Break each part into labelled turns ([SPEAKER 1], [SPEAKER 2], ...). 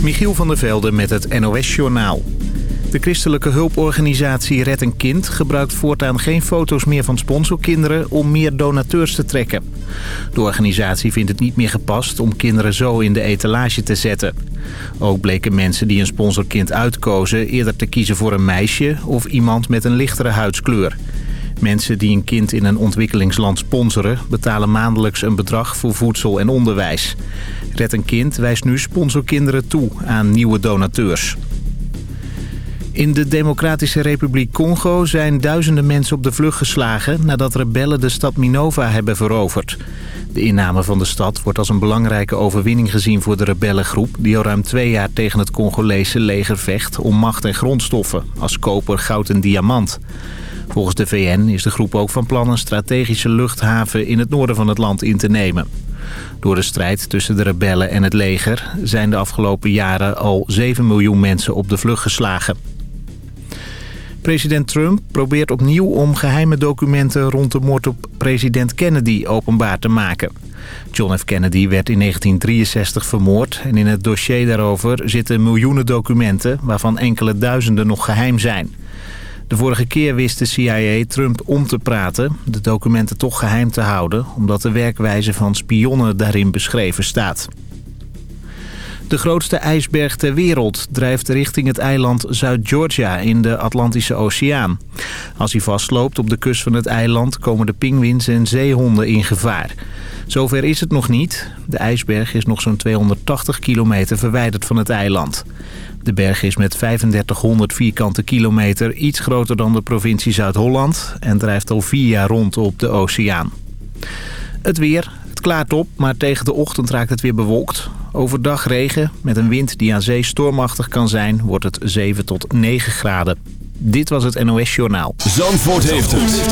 [SPEAKER 1] Michiel van der Velde met het NOS-journaal. De christelijke hulporganisatie Red een Kind gebruikt voortaan geen foto's meer van sponsorkinderen om meer donateurs te trekken. De organisatie vindt het niet meer gepast om kinderen zo in de etalage te zetten. Ook bleken mensen die een sponsorkind uitkozen eerder te kiezen voor een meisje of iemand met een lichtere huidskleur. Mensen die een kind in een ontwikkelingsland sponsoren... betalen maandelijks een bedrag voor voedsel en onderwijs. Red een Kind wijst nu sponsorkinderen toe aan nieuwe donateurs. In de Democratische Republiek Congo zijn duizenden mensen op de vlucht geslagen... nadat rebellen de stad Minova hebben veroverd. De inname van de stad wordt als een belangrijke overwinning gezien voor de rebellengroep... die al ruim twee jaar tegen het Congolese leger vecht om macht en grondstoffen... als koper, goud en diamant. Volgens de VN is de groep ook van plan een strategische luchthaven in het noorden van het land in te nemen. Door de strijd tussen de rebellen en het leger zijn de afgelopen jaren al 7 miljoen mensen op de vlucht geslagen. President Trump probeert opnieuw om geheime documenten rond de moord op president Kennedy openbaar te maken. John F. Kennedy werd in 1963 vermoord en in het dossier daarover zitten miljoenen documenten waarvan enkele duizenden nog geheim zijn. De vorige keer wist de CIA Trump om te praten, de documenten toch geheim te houden... omdat de werkwijze van spionnen daarin beschreven staat. De grootste ijsberg ter wereld drijft richting het eiland Zuid-Georgia in de Atlantische Oceaan. Als hij vastloopt op de kust van het eiland komen de pinguïns en zeehonden in gevaar. Zover is het nog niet. De ijsberg is nog zo'n 280 kilometer verwijderd van het eiland. De berg is met 3500 vierkante kilometer iets groter dan de provincie Zuid-Holland... en drijft al vier jaar rond op de oceaan. Het weer. Het klaart op, maar tegen de ochtend raakt het weer bewolkt. Overdag regen, met een wind die aan zee stormachtig kan zijn... wordt het 7 tot 9 graden. Dit was het NOS Journaal.
[SPEAKER 2] Zandvoort heeft het.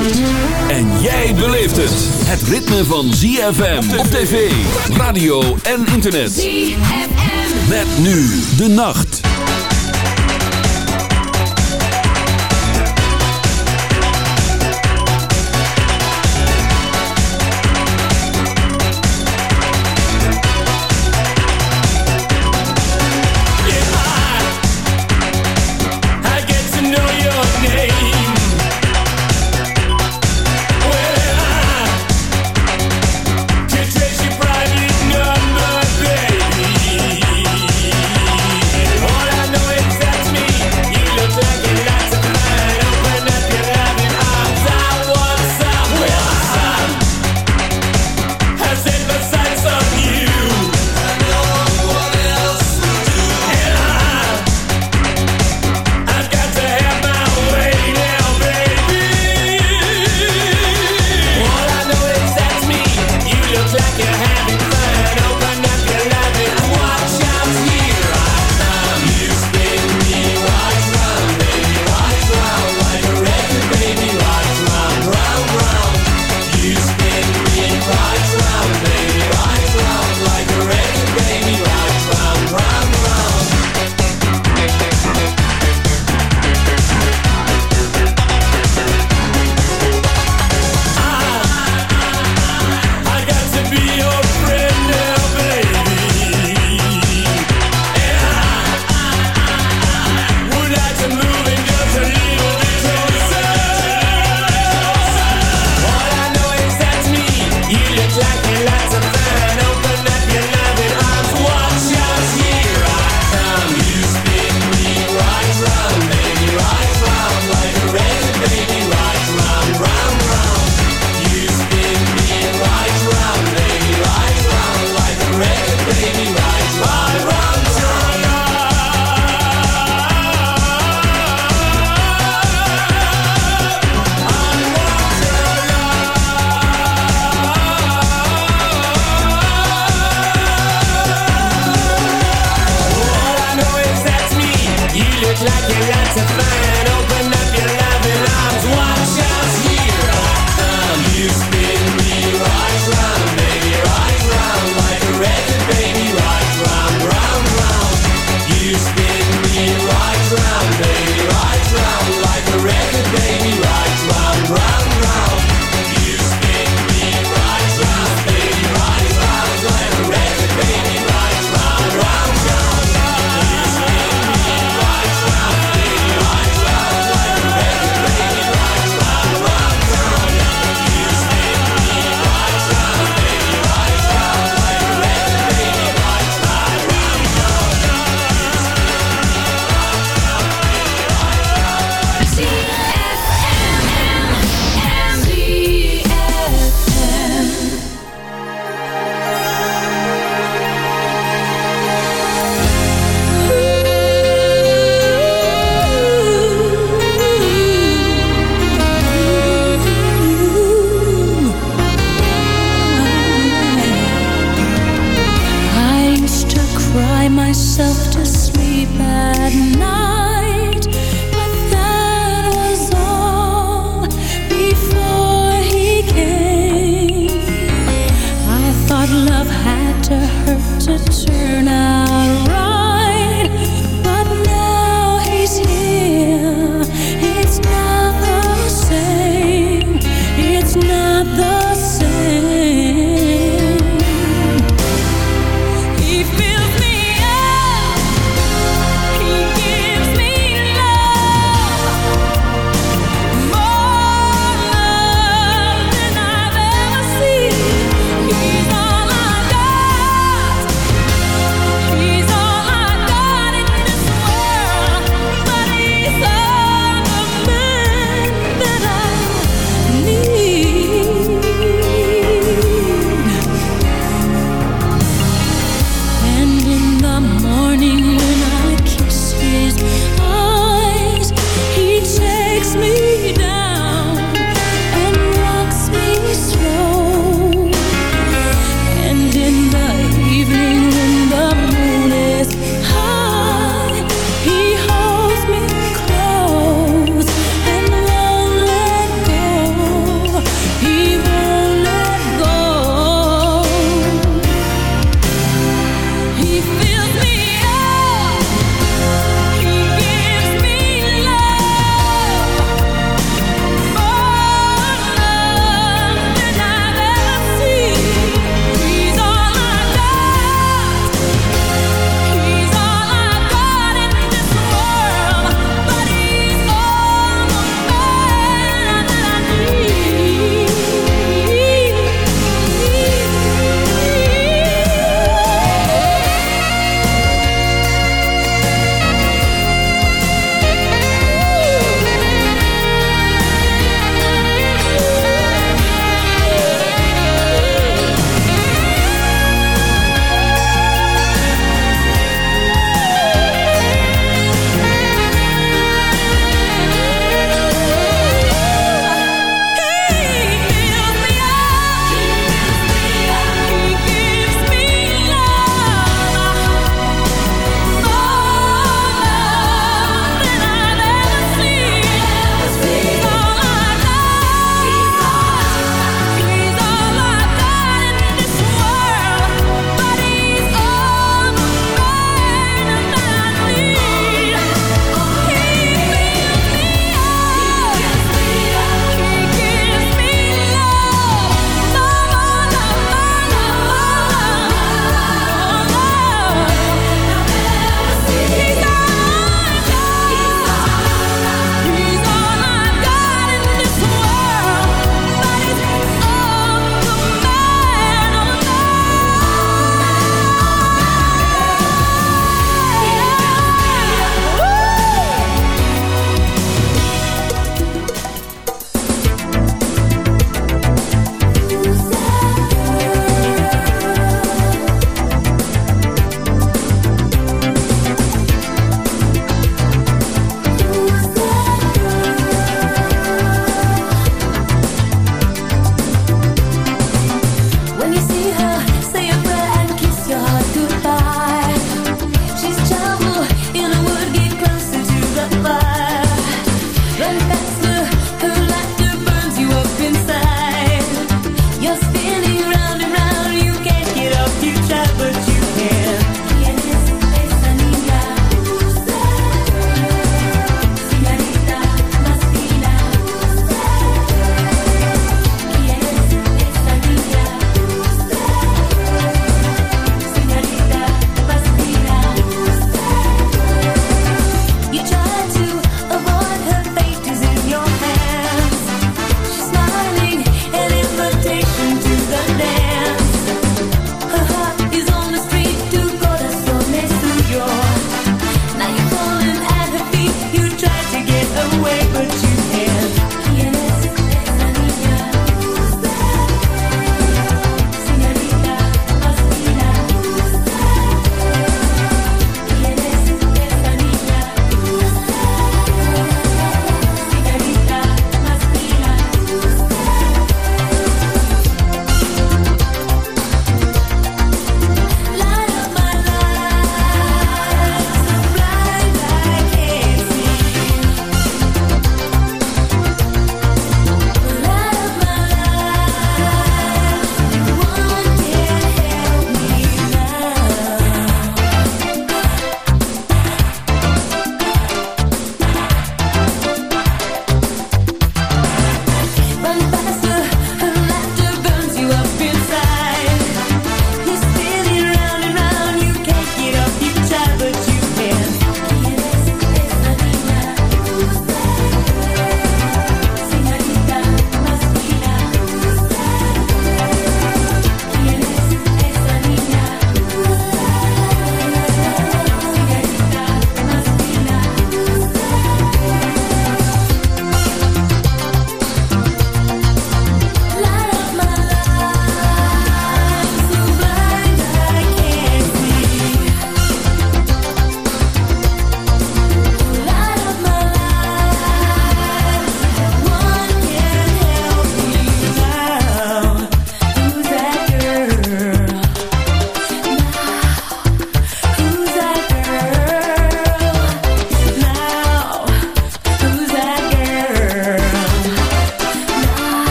[SPEAKER 2] En jij beleeft het. Het ritme van ZFM op tv, radio en internet. ZFM. Met nu de nacht.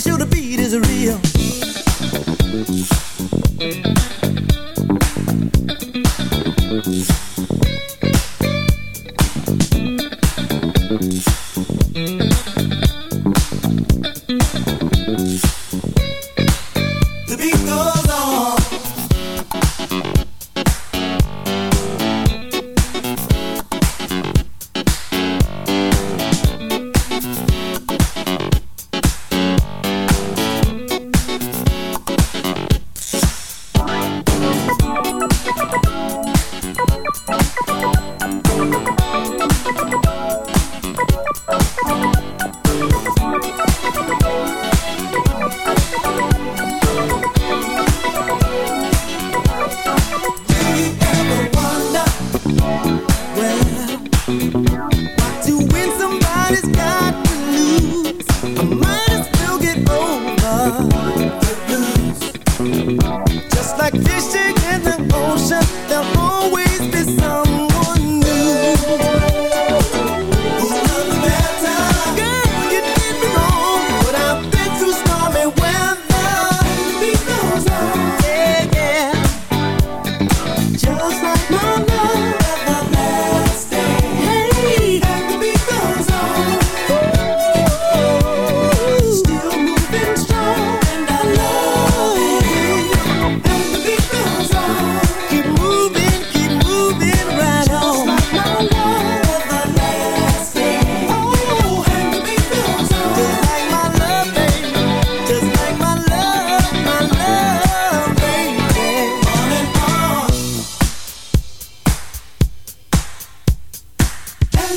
[SPEAKER 3] to show the beat is real.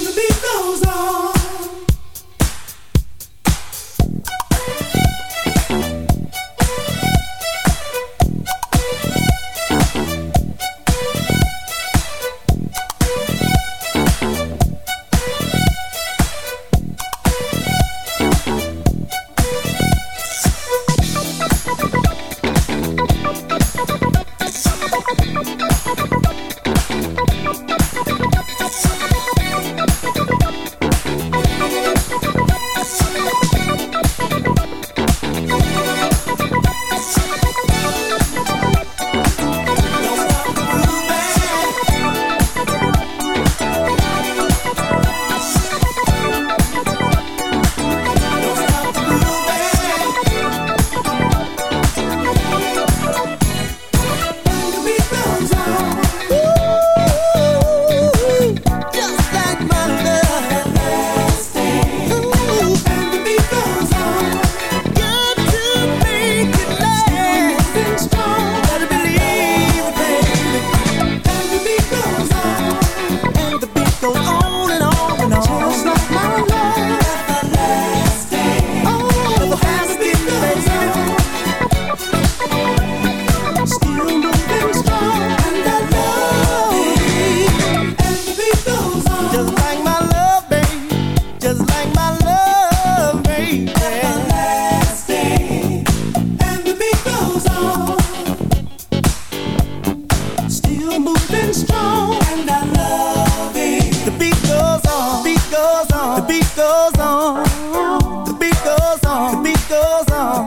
[SPEAKER 3] to be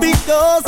[SPEAKER 3] because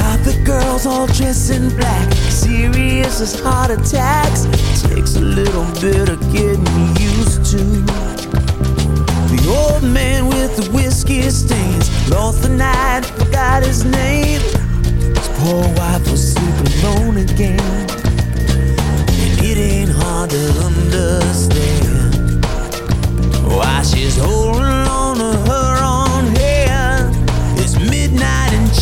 [SPEAKER 3] Got the girls all dressed in black, serious as heart attacks. Takes a little bit of getting used to. The old man with the whiskey stains lost the night, forgot his name. His poor wife was sleeping alone again. It ain't hard to understand why she's holding on to her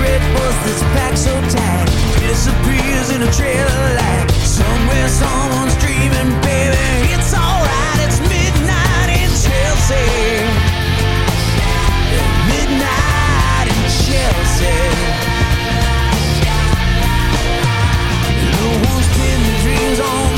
[SPEAKER 3] Red bus that's packed so tight disappears in a trail of light. Somewhere someone's dreaming, baby. It's alright, it's midnight in Chelsea. Midnight in Chelsea. No one's pinning dreams on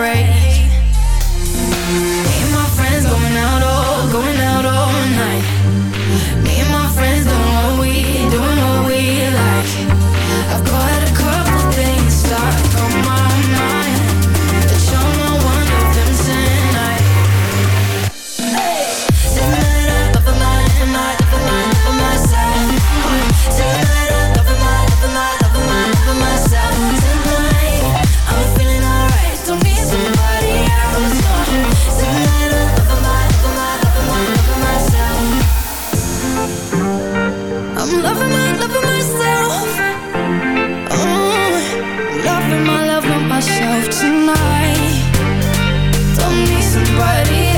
[SPEAKER 4] break myself tonight. Don't need somebody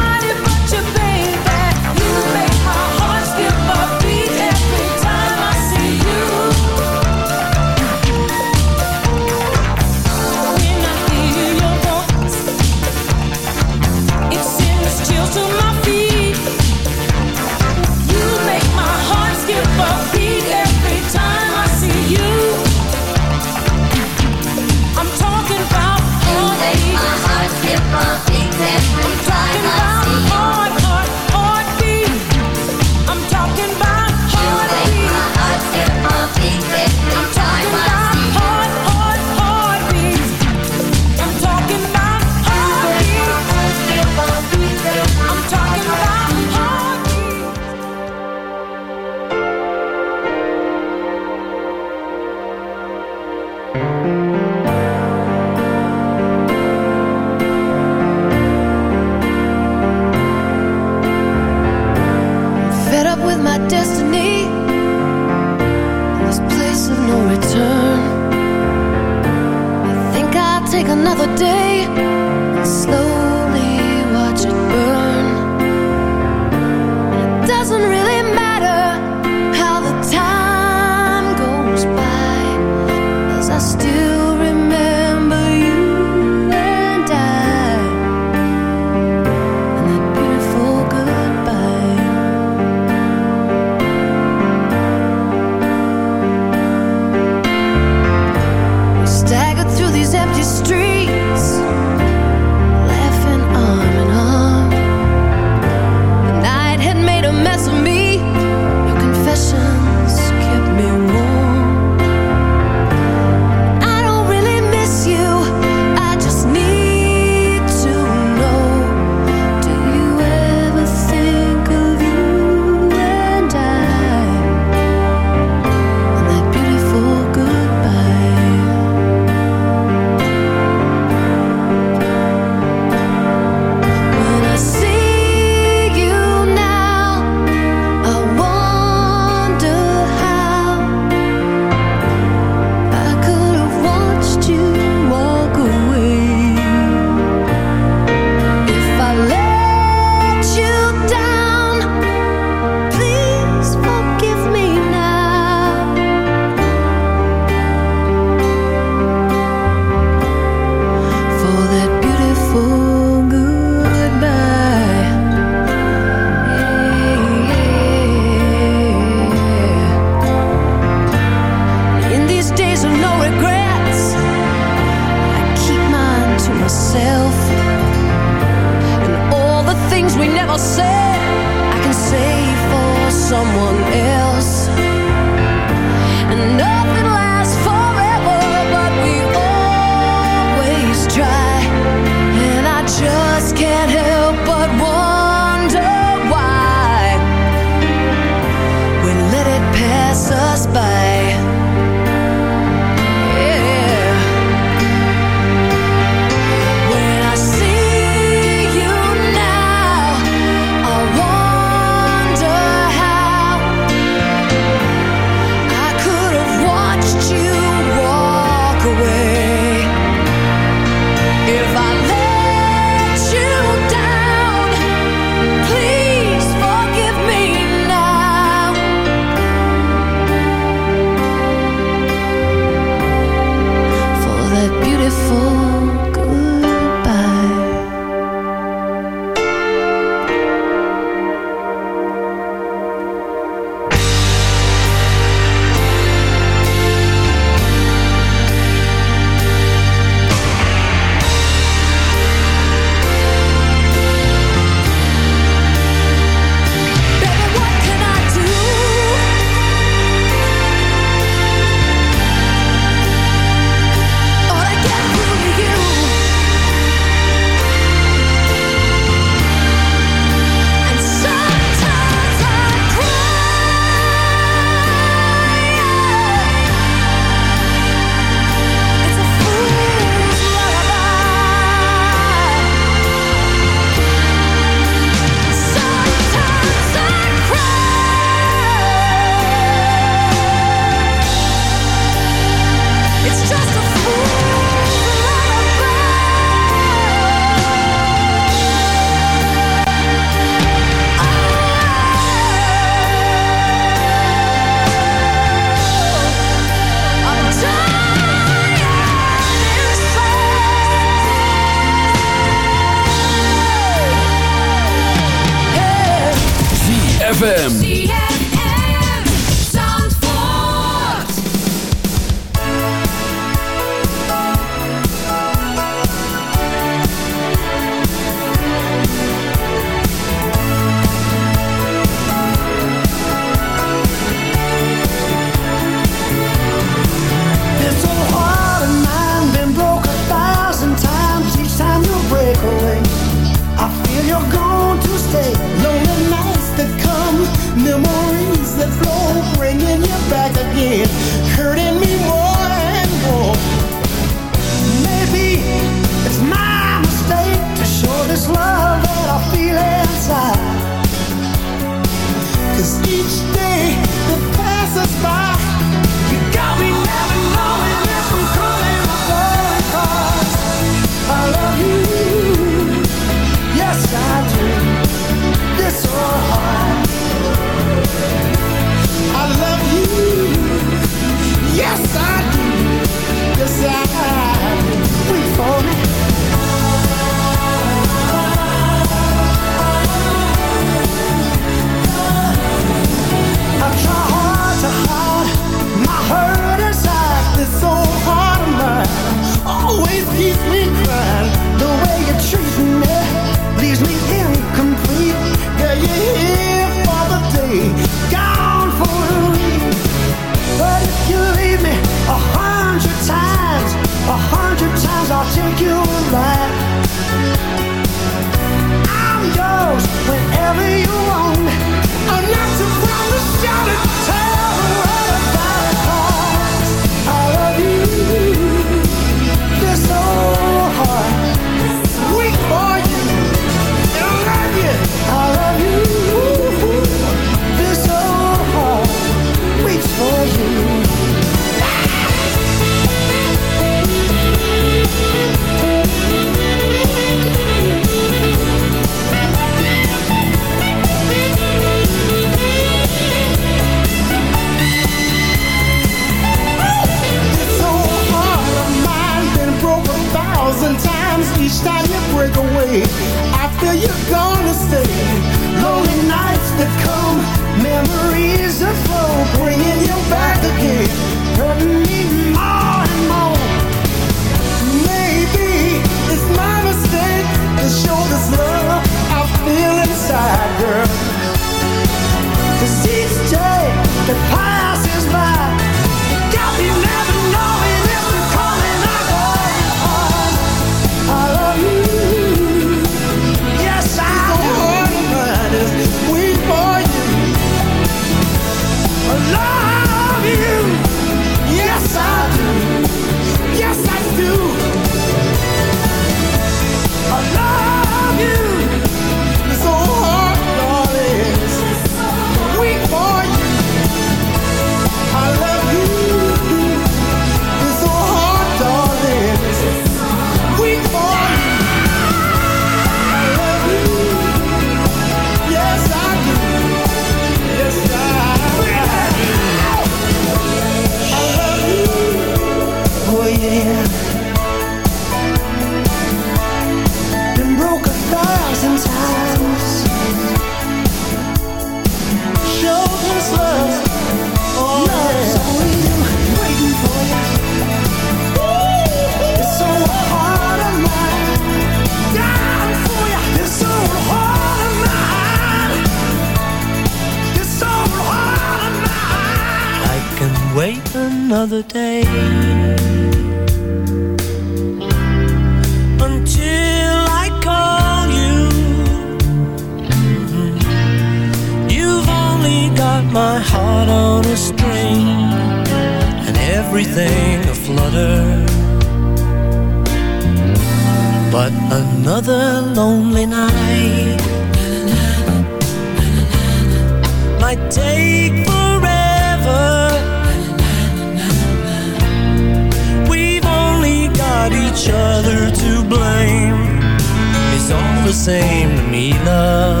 [SPEAKER 4] the same to
[SPEAKER 3] me, love.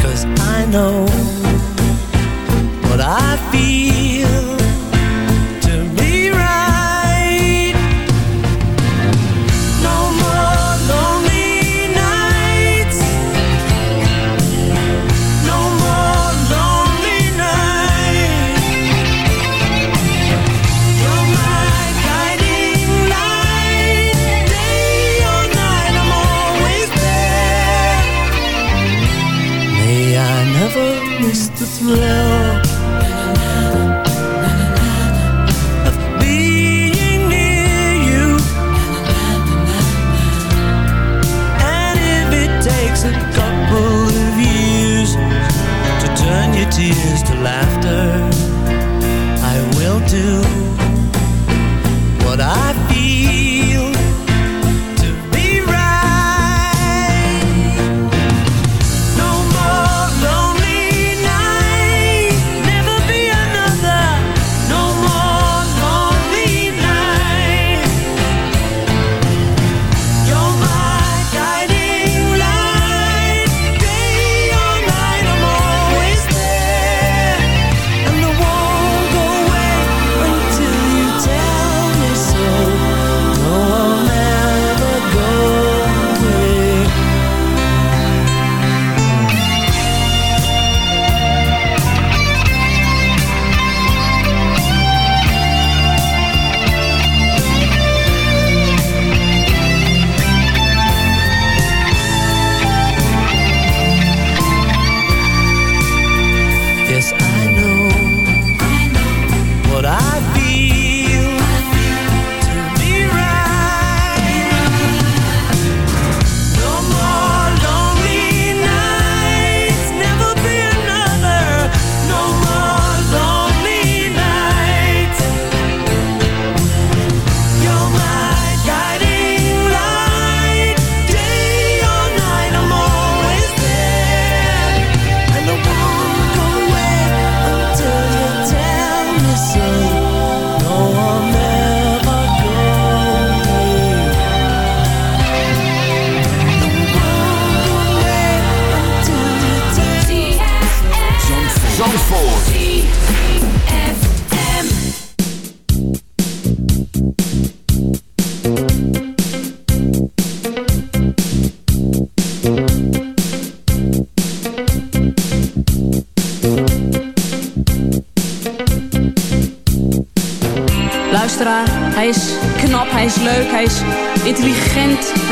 [SPEAKER 3] Cause
[SPEAKER 4] I know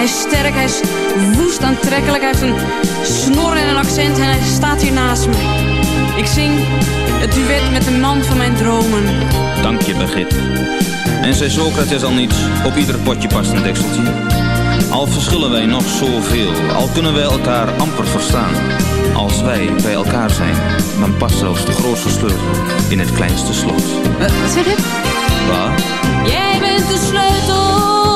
[SPEAKER 4] is sterk, hij is woest aantrekkelijk. Hij heeft een snor en een accent en hij staat hier naast me. Ik zing het duet met de man van mijn dromen.
[SPEAKER 5] Dank je, Begit. En zei Socrates al niets, op ieder potje past een dekseltje. Al verschillen wij nog zoveel, al kunnen wij elkaar amper verstaan. Als wij bij elkaar zijn, dan past zelfs de grootste sleutel in het kleinste slot.
[SPEAKER 4] Uh, wat zeg je?
[SPEAKER 5] Wat?
[SPEAKER 4] Jij bent de sleutel, ik